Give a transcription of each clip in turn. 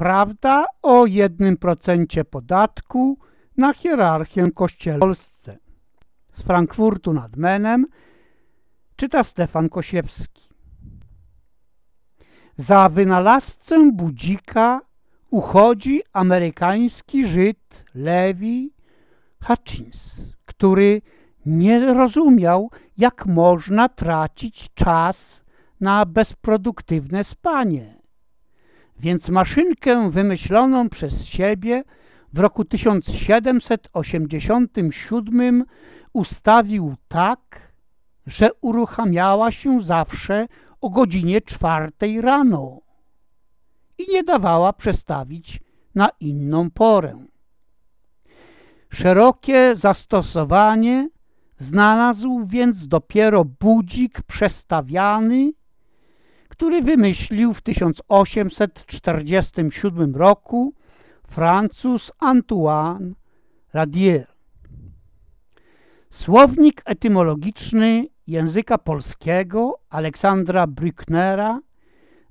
prawda o jednym procencie podatku na hierarchię kościelną w Polsce. Z Frankfurtu nad Menem czyta Stefan Kosiewski. Za wynalazcę budzika uchodzi amerykański Żyd Levi Hutchins, który nie rozumiał, jak można tracić czas na bezproduktywne spanie. Więc maszynkę wymyśloną przez siebie w roku 1787 ustawił tak, że uruchamiała się zawsze o godzinie czwartej rano i nie dawała przestawić na inną porę. Szerokie zastosowanie znalazł więc dopiero budzik przestawiany, który wymyślił w 1847 roku Francuz Antoine Radier. Słownik etymologiczny języka polskiego Aleksandra Brücknera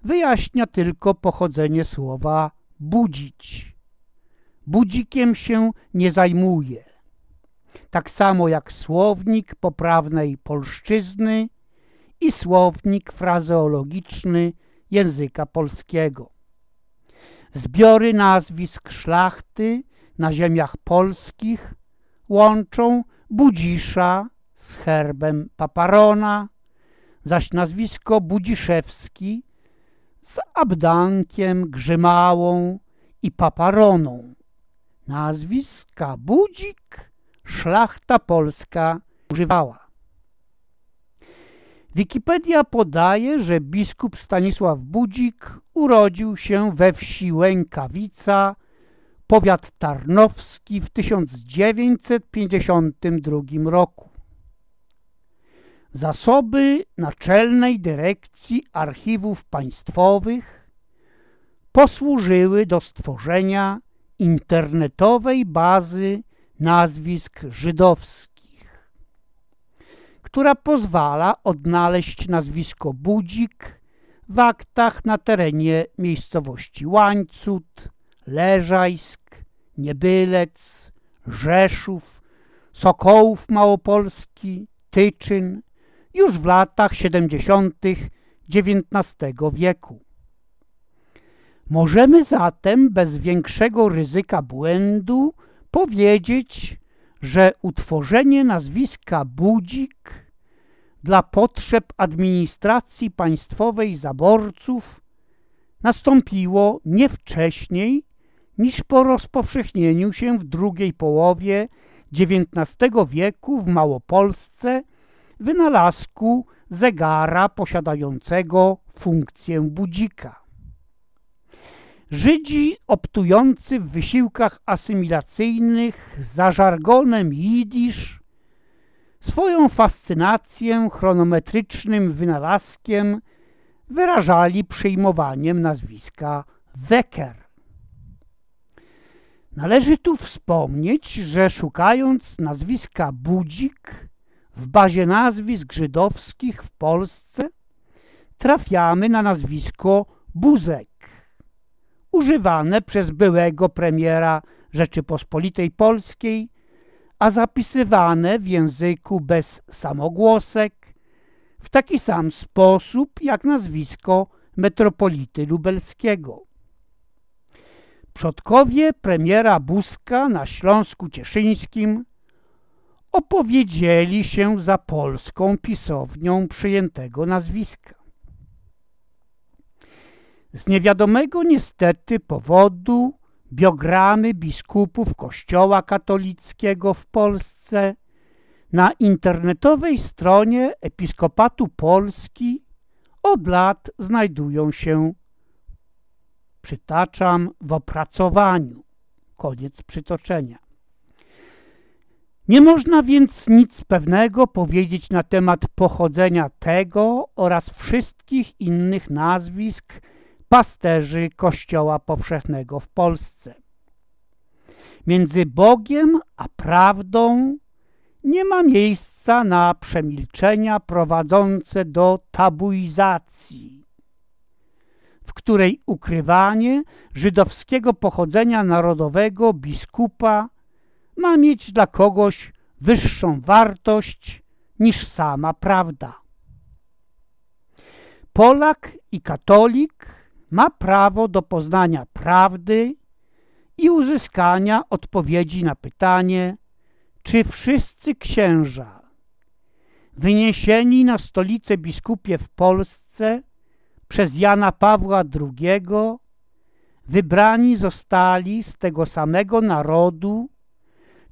wyjaśnia tylko pochodzenie słowa budzić. Budzikiem się nie zajmuje. Tak samo jak słownik poprawnej polszczyzny i słownik frazeologiczny języka polskiego. Zbiory nazwisk szlachty na ziemiach polskich łączą Budzisza z herbem Paparona, zaś nazwisko Budziszewski z Abdankiem, Grzymałą i Paparoną. Nazwiska Budzik szlachta polska używała. Wikipedia podaje, że biskup Stanisław Budzik urodził się we wsi Łękawica, powiat tarnowski w 1952 roku. Zasoby Naczelnej Dyrekcji Archiwów Państwowych posłużyły do stworzenia internetowej bazy nazwisk żydowskich, która pozwala odnaleźć nazwisko Budzik w aktach na terenie miejscowości Łańcut, Leżajsk, Niebylec, Rzeszów, Sokołów Małopolski, Tyczyn już w latach 70. XIX wieku. Możemy zatem bez większego ryzyka błędu powiedzieć, że utworzenie nazwiska Budzik dla potrzeb administracji państwowej zaborców nastąpiło nie wcześniej niż po rozpowszechnieniu się w drugiej połowie XIX wieku w Małopolsce wynalazku zegara posiadającego funkcję budzika. Żydzi optujący w wysiłkach asymilacyjnych za żargonem jidysz swoją fascynację chronometrycznym wynalazkiem wyrażali przyjmowaniem nazwiska Wecker. Należy tu wspomnieć, że szukając nazwiska Budzik w bazie nazwisk żydowskich w Polsce trafiamy na nazwisko Buzek, używane przez byłego premiera Rzeczypospolitej Polskiej, a zapisywane w języku bez samogłosek w taki sam sposób jak nazwisko metropolity lubelskiego. Przodkowie premiera Buzka na Śląsku Cieszyńskim opowiedzieli się za polską pisownią przyjętego nazwiska. Z niewiadomego niestety powodu biogramy biskupów Kościoła katolickiego w Polsce na internetowej stronie Episkopatu Polski od lat znajdują się, przytaczam, w opracowaniu. Koniec przytoczenia. Nie można więc nic pewnego powiedzieć na temat pochodzenia tego oraz wszystkich innych nazwisk pasterzy Kościoła Powszechnego w Polsce. Między Bogiem a prawdą nie ma miejsca na przemilczenia prowadzące do tabuizacji. w której ukrywanie żydowskiego pochodzenia narodowego biskupa ma mieć dla kogoś wyższą wartość niż sama prawda. Polak i katolik ma prawo do poznania prawdy i uzyskania odpowiedzi na pytanie, czy wszyscy księża wyniesieni na stolicę biskupie w Polsce przez Jana Pawła II wybrani zostali z tego samego narodu,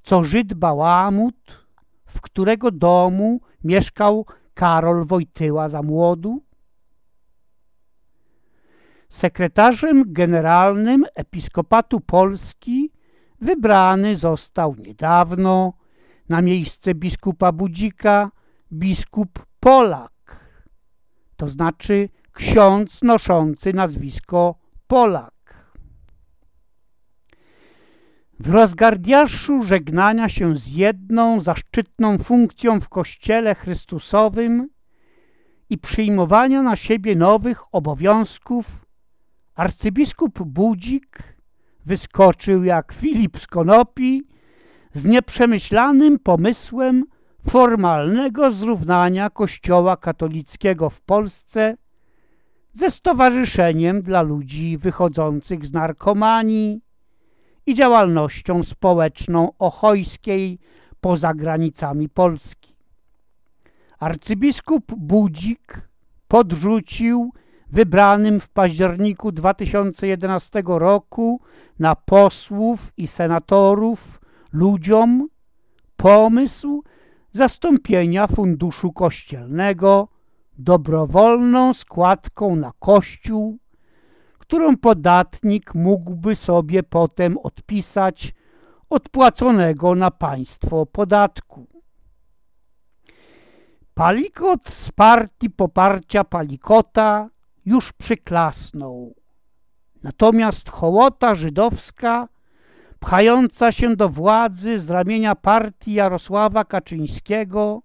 co Żyd Bałamut, w którego domu mieszkał Karol Wojtyła za młodu? Sekretarzem generalnym Episkopatu Polski wybrany został niedawno na miejsce biskupa Budzika biskup Polak, to znaczy ksiądz noszący nazwisko Polak. W rozgardiaszu żegnania się z jedną zaszczytną funkcją w Kościele Chrystusowym i przyjmowania na siebie nowych obowiązków Arcybiskup Budzik wyskoczył jak Filip z Konopi z nieprzemyślanym pomysłem formalnego zrównania Kościoła katolickiego w Polsce ze Stowarzyszeniem dla Ludzi Wychodzących z Narkomanii i działalnością społeczną Ochojskiej poza granicami Polski. Arcybiskup Budzik podrzucił wybranym w październiku 2011 roku na posłów i senatorów ludziom pomysł zastąpienia funduszu kościelnego dobrowolną składką na kościół, którą podatnik mógłby sobie potem odpisać odpłaconego na państwo podatku. Palikot z partii poparcia Palikota już przyklasnął. Natomiast hołota żydowska, pchająca się do władzy z ramienia partii Jarosława Kaczyńskiego,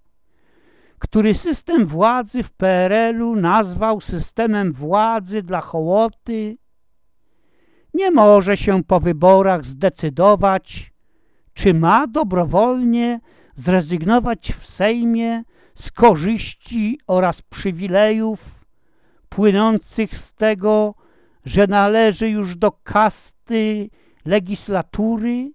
który system władzy w PRL-u nazwał systemem władzy dla hołoty, nie może się po wyborach zdecydować, czy ma dobrowolnie zrezygnować w Sejmie z korzyści oraz przywilejów płynących z tego, że należy już do kasty legislatury,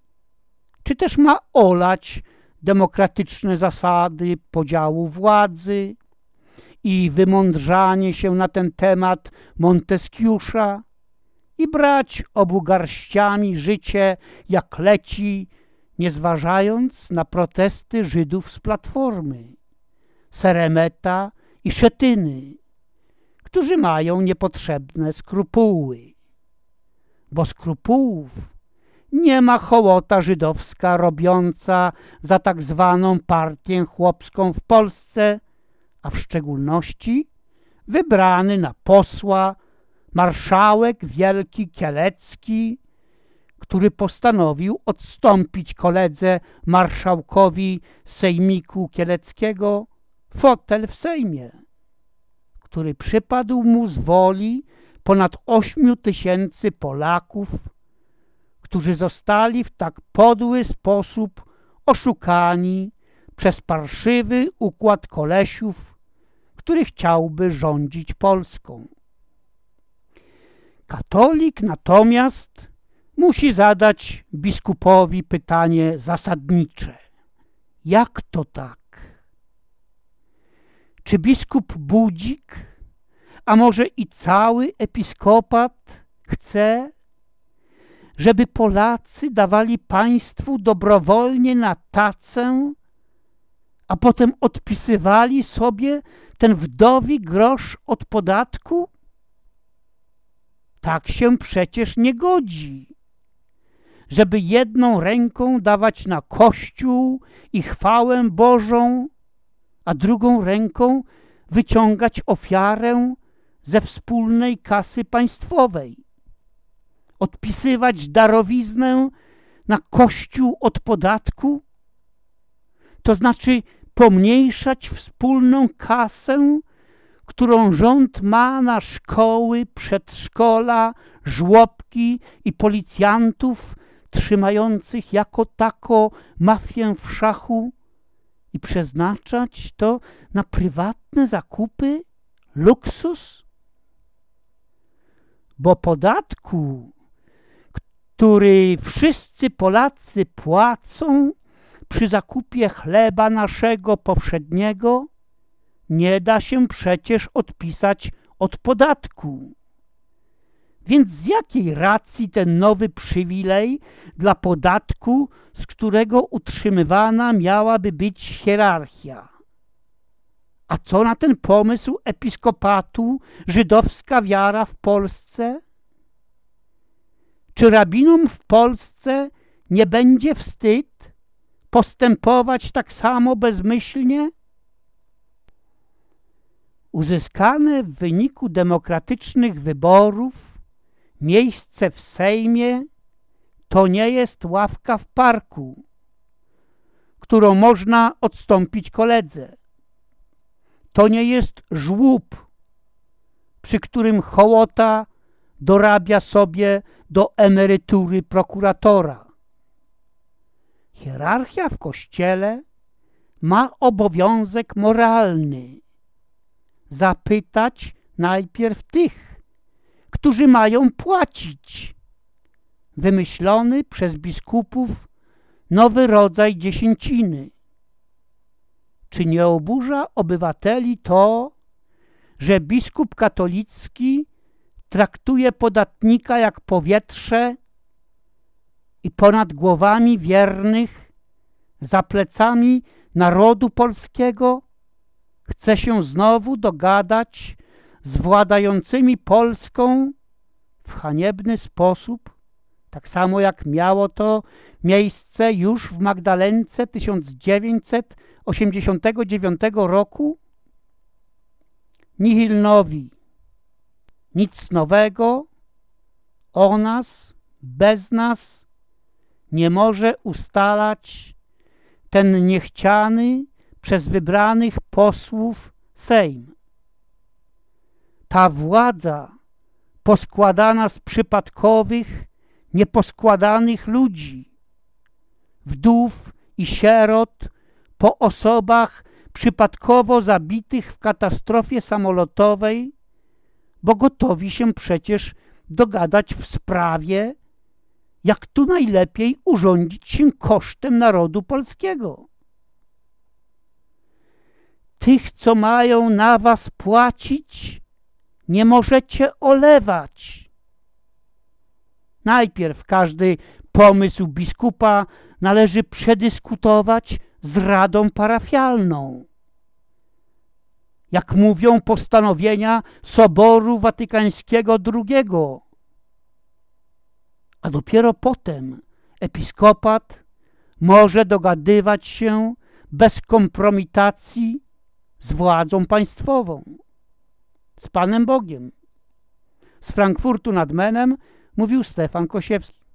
czy też ma olać demokratyczne zasady podziału władzy i wymądrzanie się na ten temat Monteskiusza i brać obu garściami życie jak leci, nie zważając na protesty Żydów z Platformy, Seremeta i Szetyny, którzy mają niepotrzebne skrupuły. Bo skrupułów nie ma hołota żydowska robiąca za tak zwaną partię chłopską w Polsce, a w szczególności wybrany na posła marszałek wielki Kielecki, który postanowił odstąpić koledze marszałkowi sejmiku kieleckiego fotel w Sejmie który przypadł mu z woli ponad ośmiu tysięcy Polaków, którzy zostali w tak podły sposób oszukani przez parszywy układ kolesiów, który chciałby rządzić Polską. Katolik natomiast musi zadać biskupowi pytanie zasadnicze. Jak to tak? Czy biskup Budzik, a może i cały episkopat chce, żeby Polacy dawali państwu dobrowolnie na tacę, a potem odpisywali sobie ten wdowi grosz od podatku? Tak się przecież nie godzi, żeby jedną ręką dawać na Kościół i chwałę Bożą, a drugą ręką wyciągać ofiarę ze wspólnej kasy państwowej, odpisywać darowiznę na kościół od podatku, to znaczy pomniejszać wspólną kasę, którą rząd ma na szkoły, przedszkola, żłobki i policjantów trzymających jako tako mafię w szachu i przeznaczać to na prywatne zakupy, luksus? Bo podatku, który wszyscy Polacy płacą przy zakupie chleba naszego powszedniego, nie da się przecież odpisać od podatku. Więc z jakiej racji ten nowy przywilej dla podatku, z którego utrzymywana miałaby być hierarchia? A co na ten pomysł episkopatu żydowska wiara w Polsce? Czy rabinom w Polsce nie będzie wstyd postępować tak samo bezmyślnie? Uzyskane w wyniku demokratycznych wyborów miejsce w Sejmie to nie jest ławka w parku, którą można odstąpić koledze. To nie jest żłób, przy którym hołota dorabia sobie do emerytury prokuratora. Hierarchia w kościele ma obowiązek moralny zapytać najpierw tych, którzy mają płacić. Wymyślony przez biskupów nowy rodzaj dziesięciny. Czy nie oburza obywateli to, że biskup katolicki traktuje podatnika jak powietrze i ponad głowami wiernych, za plecami narodu polskiego chce się znowu dogadać władającymi Polską w haniebny sposób, tak samo jak miało to miejsce już w Magdalence 1989 roku? Nihil nowi, nic nowego, o nas, bez nas nie może ustalać ten niechciany przez wybranych posłów Sejm. Ta władza poskładana z przypadkowych, nieposkładanych ludzi, wdów i sierot po osobach przypadkowo zabitych w katastrofie samolotowej, bo gotowi się przecież dogadać w sprawie, jak tu najlepiej urządzić się kosztem narodu polskiego. Tych, co mają na was płacić, nie możecie olewać. Najpierw każdy pomysł biskupa należy przedyskutować z Radą Parafialną. Jak mówią postanowienia Soboru Watykańskiego II. A dopiero potem episkopat może dogadywać się bez kompromitacji z władzą państwową, z Panem Bogiem. Z Frankfurtu nad Menem mówił Stefan Kosiewski.